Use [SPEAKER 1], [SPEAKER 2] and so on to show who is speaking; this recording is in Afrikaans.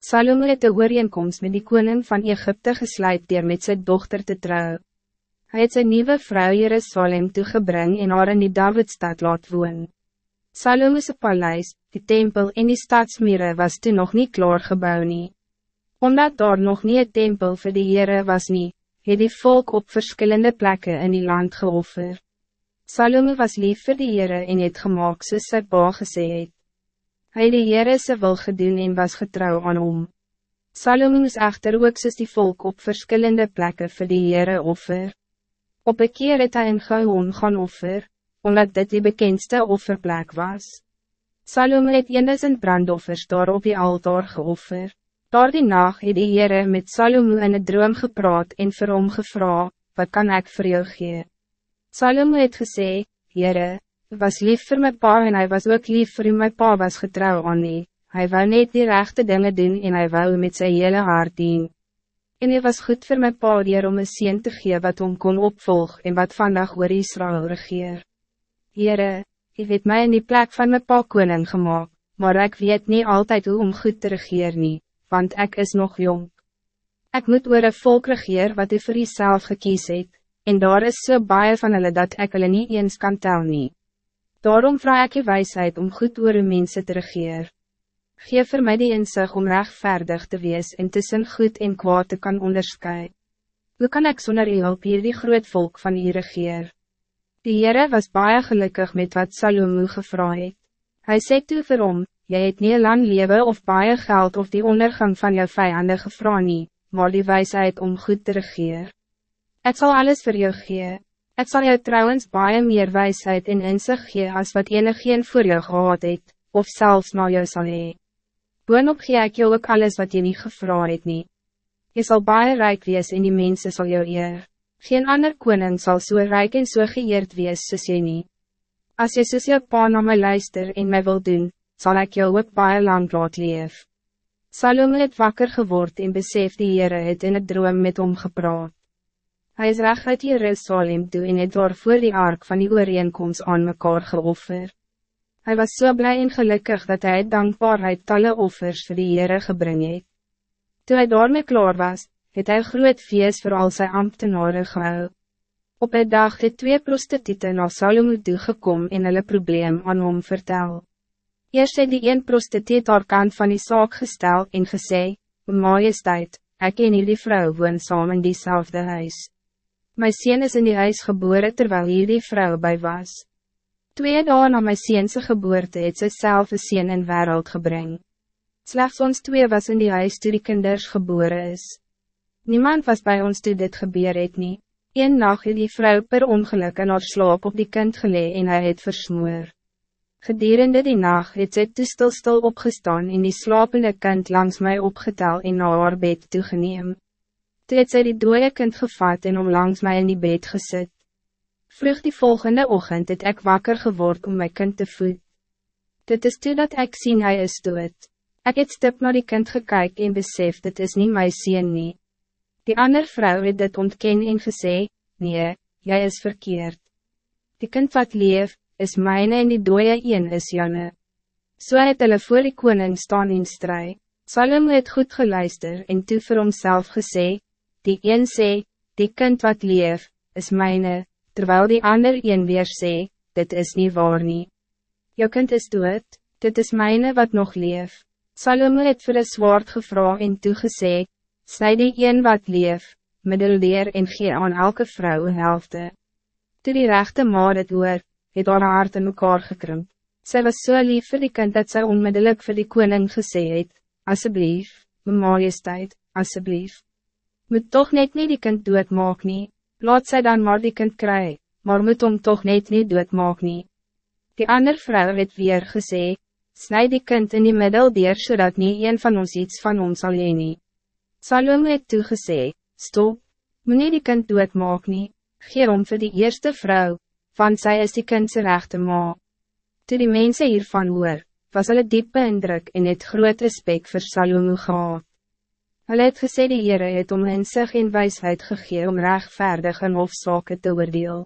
[SPEAKER 1] Salome het de ooreenkomst met die koning van Egypte gesluit dier met zijn dochter te trouwen. Hij het zijn nieuwe vrouw Jerusalem toegebring en haar in die Davidstad laat woon. Salome's paleis, die tempel en die stadsmere was toen nog niet klaar gebouw nie. Omdat daar nog niet een tempel voor de Heere was nie, het die volk op verschillende plekken in die land geoffer. Salome was lief voor de Heere en het gemaakt soos sy pa gesê het. Het die Heere sy wil gedoen en was getrouw aan hom. Salome moes echter ook soos die volk op verschillende plekken voor de Heere offer. Op een keer het hy in Gouon gaan offer, omdat dit die bekendste offerplek was. Salome het een brandoffers daar op die altaar geoffer. Daar die nacht het die Heere met Salome in het droom gepraat en vir hom gevra, wat kan ik voor jou gee? Salome het gesê, Heere, was lief voor mijn pa en hij was ook lief voor u mijn pa was getrouw aan nie. Hij wou net die rechte dingen doen en hij wou met zijn hele hart dien. En hij was goed voor mijn pa dier om een sien te gee wat om kon opvolg en wat vandaag oor Israël regeer. Heere, ik weet mij in die plek van mijn pa koning gemaakt, maar ik weet niet altijd hoe om goed te regeer nie, want ik is nog jong. Ik moet oor een volk regeer wat u voor jezelf gekies het, en daar is so baie van hulle dat ik hulle nie eens kan tel nie. Daarom vraag ik je wijsheid om goed oor uw mensen te regeer. Geef voor mij die inzicht om rechtvaardig te wees en tussen goed en kwaad te kan onderscheiden. Hoe kan ik zonder u hulp hier die groot volk van u regeer? Die Heere was baie gelukkig met wat Salomo gevra het. Hy sê toe vir hom, jy het nie lang leven of baie geld of die ondergang van jou vijanden gevra nie, maar die wijsheid om goed te regeer. Ik zal alles voor jou gee. Ik zal jou trouwens baie meer wijsheid en inzicht gee as wat enigeen voor jou gehad het, of zelfs na jou sal hee. Boonop gee ek jou ook alles wat je niet gevra het nie. Jy sal baie rijk wees en die mensen zal jou eer. Geen ander koning zal so rijk en so geëerd wees soos jy nie. As jy soos jou pa na my luister en my wil doen, zal ik jou ook baie lang laat leef. Salome het wakker geword en besef die Heere het in het droom met hom gepraat. Hij is recht uit Jerusalem toe en het door voor die ark van die ooreenkomst aan mekaar geoffer. Hij was zo so blij en gelukkig dat hij dankbaarheid talle offers voor die Heere gebring het. Toe hy daarmee klaar was, het hy groot feest voor al sy ambtenaren gehou. Op een dag het twee prostituten na Salomo toegekom en hulle probleem aan hom vertel. Eerst het die een prostituut haar kant van die zaak gestel en gesê, Majesteit, ek en die vrou woon saam in diezelfde huis. My sien is in die huis geboren terwijl hier die vrou bij was. Twee dagen na my seense geboorte het sy self een sien in wereld gebring. Slechts ons twee was in die huis toe die kinders geboren is. Niemand was bij ons toe dit gebeur het nie. Een nacht het die vrou per ongeluk in haar slaap op die kind gelee en hy het versmoor. Gedurende die nacht het sy toe stil stil opgestaan en die slapende kind langs mij opgetel en na haar bed toegeneem. Toe het sy die dode kind gevat en om langs mij in die bed gezet. Vlug die volgende ochtend het ek wakker geword om mijn kind te voed. Dit is toe dat ek sien hy is dood. Ek het stip naar die kind gekyk en besef dit is niet my sien nie. Die ander vrouw het dit ontken en gesê, nee, jij is verkeerd. Die kind wat leef, is myne en die dode een is Janne. So het hulle voor die koning staan in strijd. Salom het goed geluister en toe vir homself gesê, Die een sê, die kind wat leef, is mijne, terwijl die ander een weer sê, dit is niet waar nie. Jou kind is dood, dit is mijne wat nog leef. Salome het vir een zwaard gevra en toegesê, sny die een wat leef, middeldeer en gee aan elke vrouw een helfte. Toe die rechte maar het oor, het haar hart in mekaar gekrimp. Sy was so lief vir die kind dat sy onmiddellik vir die koning gesê het, Asseblief, mijn majesteit, asseblief moet toch net niet die kind doodmaak nie, laat sy dan maar die kind kry, maar moet om toch net niet doodmaak nie. Die ander vrouw het weer gesê, snijd die kind in die middel dier, zodat nie een van ons iets van ons sal heen nie. Salome het toegesê, stop, moet nie die kind doodmaak nie, geer om vir die eerste vrouw, want zij is die kindse rechte ma. Toe die mense hiervan hoor, was hulle diep beindruk en het groot respect vir Salome gehad. Hulle het gesê die Heere het om in sig en wijsheid gegee om rechtvaardig en hofzake te oordeel.